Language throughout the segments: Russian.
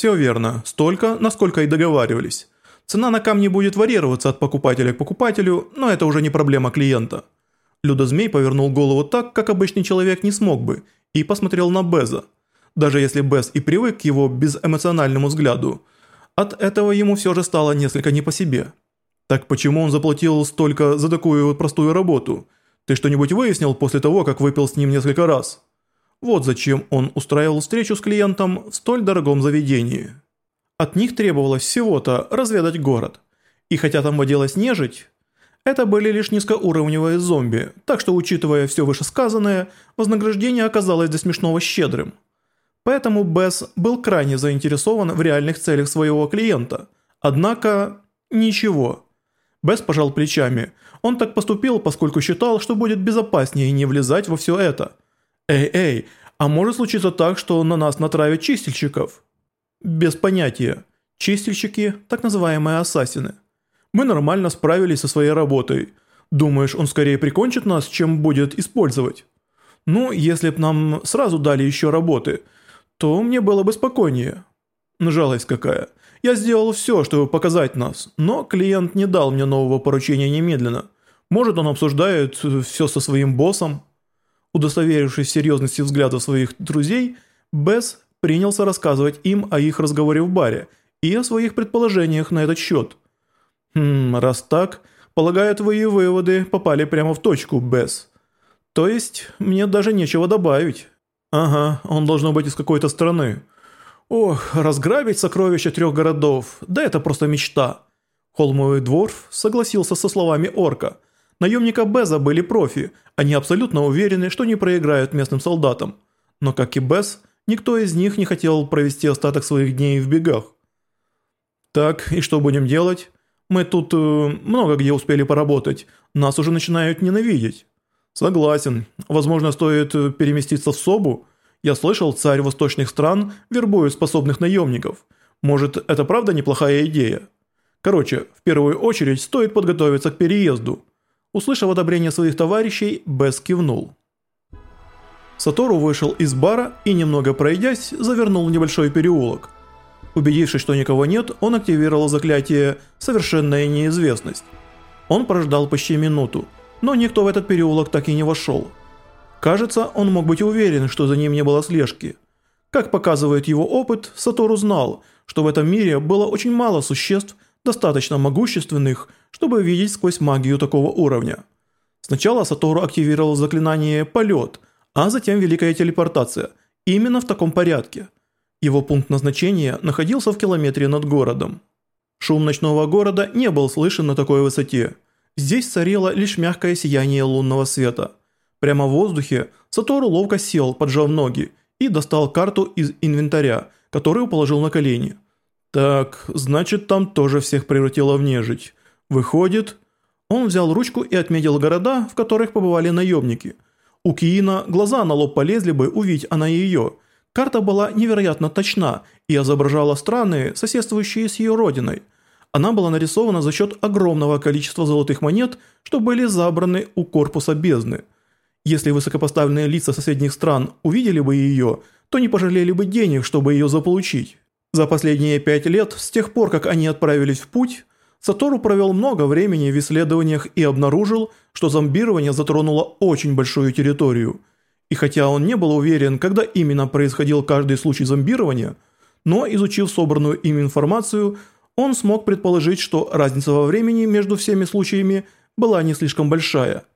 «Все верно, столько, насколько и договаривались. Цена на камни будет варьироваться от покупателя к покупателю, но это уже не проблема клиента». Людозмей повернул голову так, как обычный человек не смог бы, и посмотрел на Беза. Даже если Без и привык к его безэмоциональному взгляду, от этого ему все же стало несколько не по себе. Так почему он заплатил столько за такую простую работу? Ты что-нибудь выяснил после того, как выпил с ним несколько раз? Вот зачем он устраивал встречу с клиентом в столь дорогом заведении. От них требовалось всего-то разведать город. И хотя там водилась нежить, это были лишь низкоуровневые зомби, так что, учитывая все вышесказанное, вознаграждение оказалось до смешного щедрым. Поэтому Бесс был крайне заинтересован в реальных целях своего клиента. Однако... ничего. Бесс пожал плечами. Он так поступил, поскольку считал, что будет безопаснее не влезать во все это. «Эй-эй, а может случиться так, что на нас натравят чистильщиков?» «Без понятия. Чистильщики – так называемые ассасины. Мы нормально справились со своей работой. Думаешь, он скорее прикончит нас, чем будет использовать?» «Ну, если б нам сразу дали еще работы, то мне было бы спокойнее». Жалость какая. Я сделал все, чтобы показать нас, но клиент не дал мне нового поручения немедленно. Может, он обсуждает все со своим боссом. Удостоверившись в серьезности взглядов своих друзей, Бесс принялся рассказывать им о их разговоре в баре и о своих предположениях на этот счет. «Хм, раз так, полагаю, твои выводы попали прямо в точку, Бесс. То есть, мне даже нечего добавить». «Ага, он должно быть из какой-то страны». Ох, разграбить сокровища трех городов, да это просто мечта. Холмовый дворф согласился со словами орка. Наемника Беза были профи, они абсолютно уверены, что не проиграют местным солдатам. Но как и Без, никто из них не хотел провести остаток своих дней в бегах. Так, и что будем делать? Мы тут э, много где успели поработать, нас уже начинают ненавидеть. Согласен, возможно стоит э, переместиться в Собу, я слышал, царь восточных стран вербует способных наемников. Может, это правда неплохая идея? Короче, в первую очередь стоит подготовиться к переезду. Услышав одобрение своих товарищей, Бесс кивнул. Сатору вышел из бара и, немного пройдясь, завернул в небольшой переулок. Убедившись, что никого нет, он активировал заклятие «Совершенная неизвестность». Он прождал почти минуту, но никто в этот переулок так и не вошел. Кажется, он мог быть уверен, что за ним не было слежки. Как показывает его опыт, Сатору знал, что в этом мире было очень мало существ, достаточно могущественных, чтобы видеть сквозь магию такого уровня. Сначала Сатору активировал заклинание «Полет», а затем Великая Телепортация, именно в таком порядке. Его пункт назначения находился в километре над городом. Шум ночного города не был слышен на такой высоте. Здесь царило лишь мягкое сияние лунного света – Прямо в воздухе Сатору ловко сел, поджав ноги, и достал карту из инвентаря, которую положил на колени. Так, значит там тоже всех превратило в нежить. Выходит... Он взял ручку и отметил города, в которых побывали наемники. У Киина глаза на лоб полезли бы, увидеть она ее. Карта была невероятно точна и изображала страны, соседствующие с ее родиной. Она была нарисована за счет огромного количества золотых монет, что были забраны у корпуса бездны – если высокопоставленные лица соседних стран увидели бы ее, то не пожалели бы денег, чтобы ее заполучить. За последние пять лет, с тех пор, как они отправились в путь, Сатору провел много времени в исследованиях и обнаружил, что зомбирование затронуло очень большую территорию. И хотя он не был уверен, когда именно происходил каждый случай зомбирования, но изучив собранную им информацию, он смог предположить, что разница во времени между всеми случаями была не слишком большая –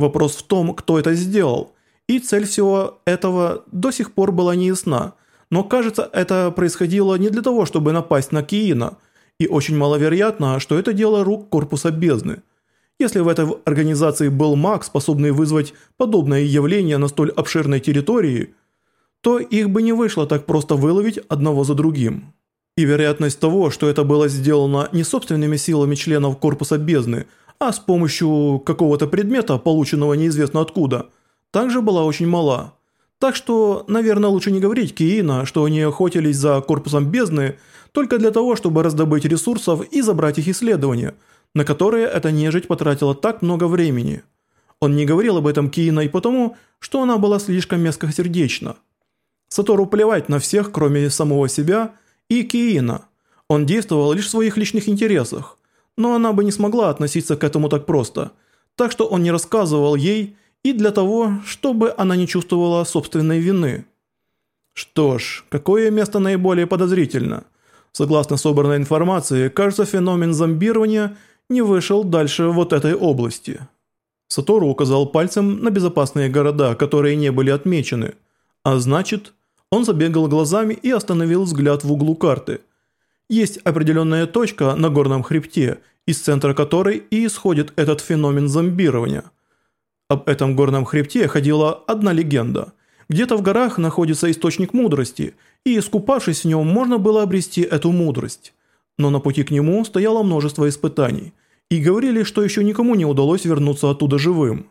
Вопрос в том, кто это сделал, и цель всего этого до сих пор была неясна, но кажется, это происходило не для того, чтобы напасть на Киина, и очень маловероятно, что это дело рук корпуса бездны. Если в этой организации был маг, способный вызвать подобное явление на столь обширной территории, то их бы не вышло так просто выловить одного за другим. И вероятность того, что это было сделано не собственными силами членов корпуса бездны – а с помощью какого-то предмета, полученного неизвестно откуда, также была очень мала. Так что, наверное, лучше не говорить Киина, что они охотились за корпусом бездны только для того, чтобы раздобыть ресурсов и забрать их исследования, на которые эта нежить потратила так много времени. Он не говорил об этом Киина и потому, что она была слишком мягкосердечна. Сатору плевать на всех, кроме самого себя, и Киина. Он действовал лишь в своих личных интересах, но она бы не смогла относиться к этому так просто, так что он не рассказывал ей и для того, чтобы она не чувствовала собственной вины. Что ж, какое место наиболее подозрительно? Согласно собранной информации, кажется, феномен зомбирования не вышел дальше вот этой области. Сатору указал пальцем на безопасные города, которые не были отмечены. А значит, он забегал глазами и остановил взгляд в углу карты. Есть определенная точка на горном хребте, из центра которой и исходит этот феномен зомбирования. Об этом горном хребте ходила одна легенда. Где-то в горах находится источник мудрости, и искупавшись в нем, можно было обрести эту мудрость. Но на пути к нему стояло множество испытаний – и говорили, что еще никому не удалось вернуться оттуда живым.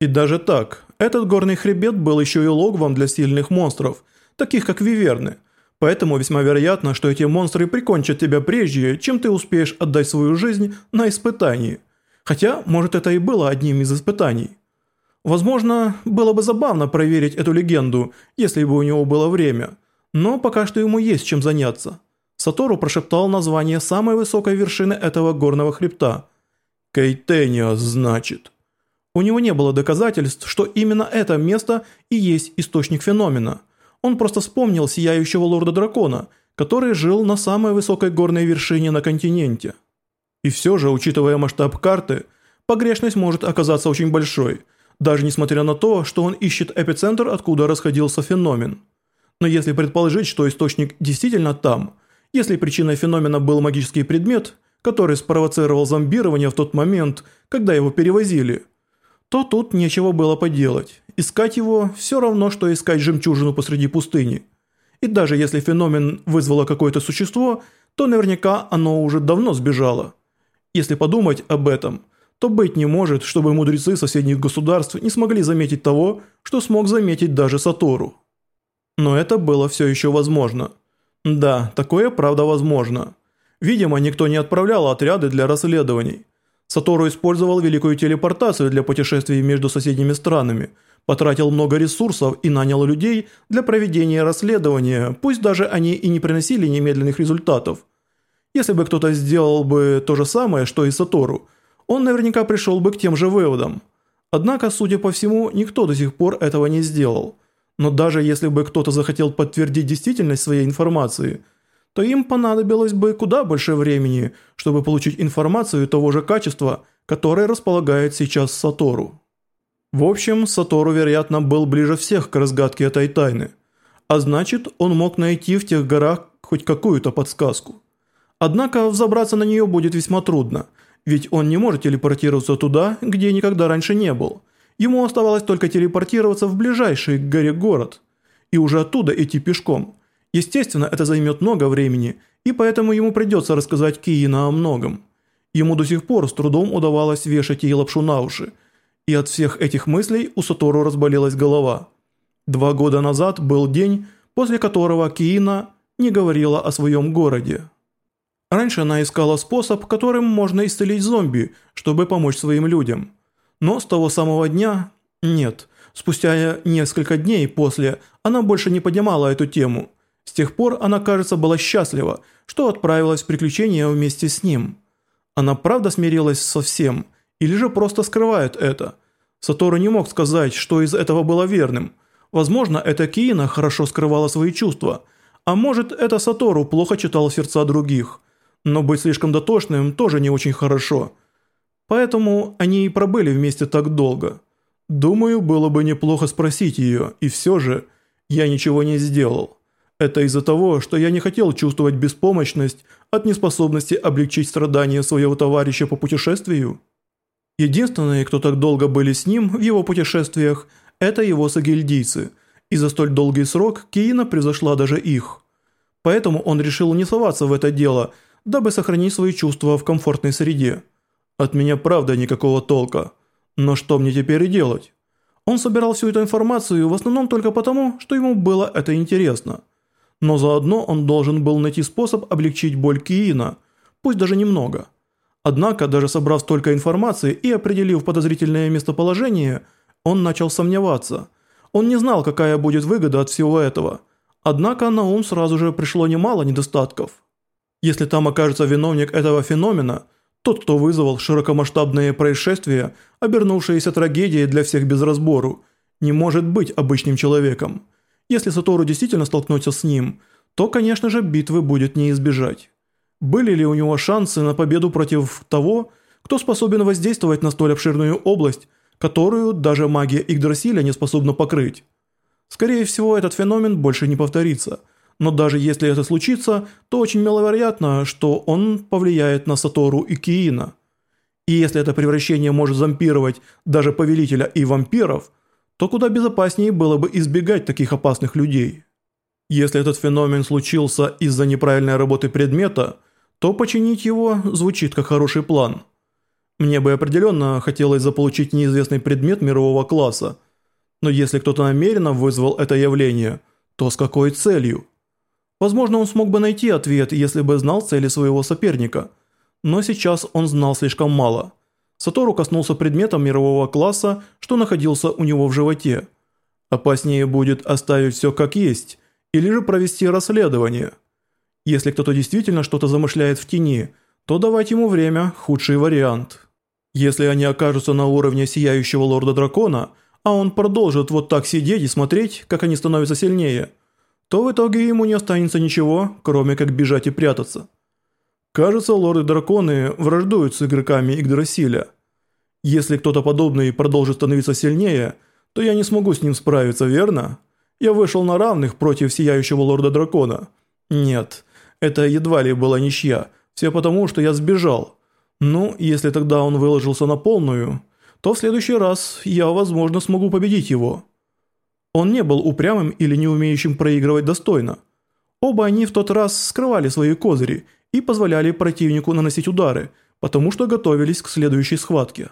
И даже так, этот горный хребет был еще и логовом для сильных монстров, таких как виверны, поэтому весьма вероятно, что эти монстры прикончат тебя прежде, чем ты успеешь отдать свою жизнь на испытании. Хотя, может это и было одним из испытаний. Возможно, было бы забавно проверить эту легенду, если бы у него было время, но пока что ему есть чем заняться. Сатору прошептал название самой высокой вершины этого горного хребта. Кейтениас, значит. У него не было доказательств, что именно это место и есть источник феномена. Он просто вспомнил сияющего лорда-дракона, который жил на самой высокой горной вершине на континенте. И все же, учитывая масштаб карты, погрешность может оказаться очень большой, даже несмотря на то, что он ищет эпицентр, откуда расходился феномен. Но если предположить, что источник действительно там – если причиной феномена был магический предмет, который спровоцировал зомбирование в тот момент, когда его перевозили, то тут нечего было поделать. Искать его все равно, что искать жемчужину посреди пустыни. И даже если феномен вызвало какое-то существо, то наверняка оно уже давно сбежало. Если подумать об этом, то быть не может, чтобы мудрецы соседних государств не смогли заметить того, что смог заметить даже Сатору. Но это было все еще возможно – да, такое правда возможно. Видимо, никто не отправлял отряды для расследований. Сатору использовал великую телепортацию для путешествий между соседними странами, потратил много ресурсов и нанял людей для проведения расследования, пусть даже они и не приносили немедленных результатов. Если бы кто-то сделал бы то же самое, что и Сатору, он наверняка пришел бы к тем же выводам. Однако, судя по всему, никто до сих пор этого не сделал. Но даже если бы кто-то захотел подтвердить действительность своей информации, то им понадобилось бы куда больше времени, чтобы получить информацию того же качества, которое располагает сейчас Сатору. В общем, Сатору, вероятно, был ближе всех к разгадке этой тайны. А значит, он мог найти в тех горах хоть какую-то подсказку. Однако взобраться на нее будет весьма трудно, ведь он не может телепортироваться туда, где никогда раньше не был – Ему оставалось только телепортироваться в ближайший к горе город и уже оттуда идти пешком. Естественно, это займет много времени, и поэтому ему придется рассказать Киина о многом. Ему до сих пор с трудом удавалось вешать ей лапшу на уши, и от всех этих мыслей у Сатору разболелась голова. Два года назад был день, после которого Киина не говорила о своем городе. Раньше она искала способ, которым можно исцелить зомби, чтобы помочь своим людям – но с того самого дня нет. Спустя несколько дней после она больше не поднимала эту тему. С тех пор она, кажется, была счастлива, что отправилась в приключения вместе с ним. Она правда смирилась со всем, или же просто скрывает это? Сатору не мог сказать, что из этого было верным. Возможно, это Киина хорошо скрывала свои чувства, а может, это Сатору плохо читал сердца других. Но быть слишком дотошным тоже не очень хорошо – Поэтому они и пробыли вместе так долго. Думаю, было бы неплохо спросить ее, и все же я ничего не сделал. Это из-за того, что я не хотел чувствовать беспомощность от неспособности облегчить страдания своего товарища по путешествию. Единственные, кто так долго были с ним в его путешествиях, это его сагильдийцы, и за столь долгий срок Киина превзошла даже их. Поэтому он решил не соваться в это дело, дабы сохранить свои чувства в комфортной среде. От меня правда никакого толка. Но что мне теперь делать? Он собирал всю эту информацию в основном только потому, что ему было это интересно. Но заодно он должен был найти способ облегчить боль Киина, пусть даже немного. Однако, даже собрав столько информации и определив подозрительное местоположение, он начал сомневаться. Он не знал, какая будет выгода от всего этого. Однако на ум сразу же пришло немало недостатков. Если там окажется виновник этого феномена, тот, кто вызвал широкомасштабные происшествия, обернувшиеся трагедией для всех без разбору, не может быть обычным человеком. Если Сатору действительно столкнется с ним, то, конечно же, битвы будет не избежать. Были ли у него шансы на победу против того, кто способен воздействовать на столь обширную область, которую даже магия Игдрасиля не способна покрыть? Скорее всего, этот феномен больше не повторится. Но даже если это случится, то очень маловероятно, что он повлияет на Сатору и Киина. И если это превращение может зомбировать даже повелителя и вампиров, то куда безопаснее было бы избегать таких опасных людей. Если этот феномен случился из-за неправильной работы предмета, то починить его звучит как хороший план. Мне бы определенно хотелось заполучить неизвестный предмет мирового класса – но если кто-то намеренно вызвал это явление, то с какой целью? Возможно, он смог бы найти ответ, если бы знал цели своего соперника. Но сейчас он знал слишком мало. Сатору коснулся предмета мирового класса, что находился у него в животе. Опаснее будет оставить все как есть, или же провести расследование. Если кто-то действительно что-то замышляет в тени, то давать ему время – худший вариант. Если они окажутся на уровне Сияющего Лорда-Дракона – а он продолжит вот так сидеть и смотреть, как они становятся сильнее, то в итоге ему не останется ничего, кроме как бежать и прятаться. Кажется, лорды-драконы враждуют с игроками Игдрасиля. Если кто-то подобный продолжит становиться сильнее, то я не смогу с ним справиться, верно? Я вышел на равных против сияющего лорда-дракона. Нет, это едва ли была ничья, все потому, что я сбежал. Ну, если тогда он выложился на полную, то в следующий раз я, возможно, смогу победить его. Он не был упрямым или не умеющим проигрывать достойно. Оба они в тот раз скрывали свои козыри и позволяли противнику наносить удары, потому что готовились к следующей схватке.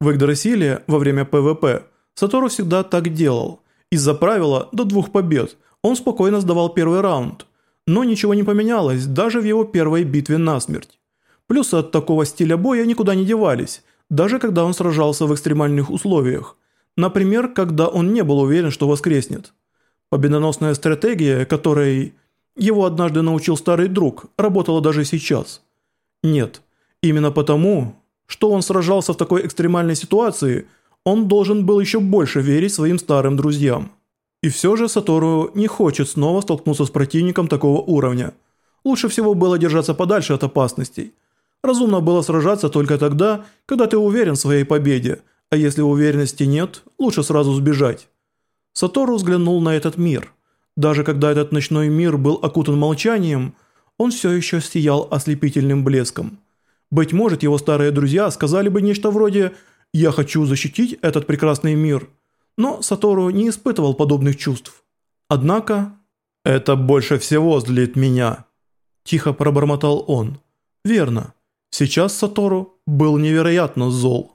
В Игдрасиле во время ПВП Сатору всегда так делал. Из-за правила до двух побед он спокойно сдавал первый раунд, но ничего не поменялось даже в его первой битве насмерть. Плюсы от такого стиля боя никуда не девались – даже когда он сражался в экстремальных условиях. Например, когда он не был уверен, что воскреснет. Победоносная стратегия, которой его однажды научил старый друг, работала даже сейчас. Нет, именно потому, что он сражался в такой экстремальной ситуации, он должен был еще больше верить своим старым друзьям. И все же Сатору не хочет снова столкнуться с противником такого уровня. Лучше всего было держаться подальше от опасностей – Разумно было сражаться только тогда, когда ты уверен в своей победе, а если уверенности нет, лучше сразу сбежать. Сатору взглянул на этот мир. Даже когда этот ночной мир был окутан молчанием, он все еще сиял ослепительным блеском. Быть может, его старые друзья сказали бы нечто вроде «Я хочу защитить этот прекрасный мир», но Сатору не испытывал подобных чувств. Однако «Это больше всего злит меня», – тихо пробормотал он. «Верно». Сейчас Сатору был невероятно зол.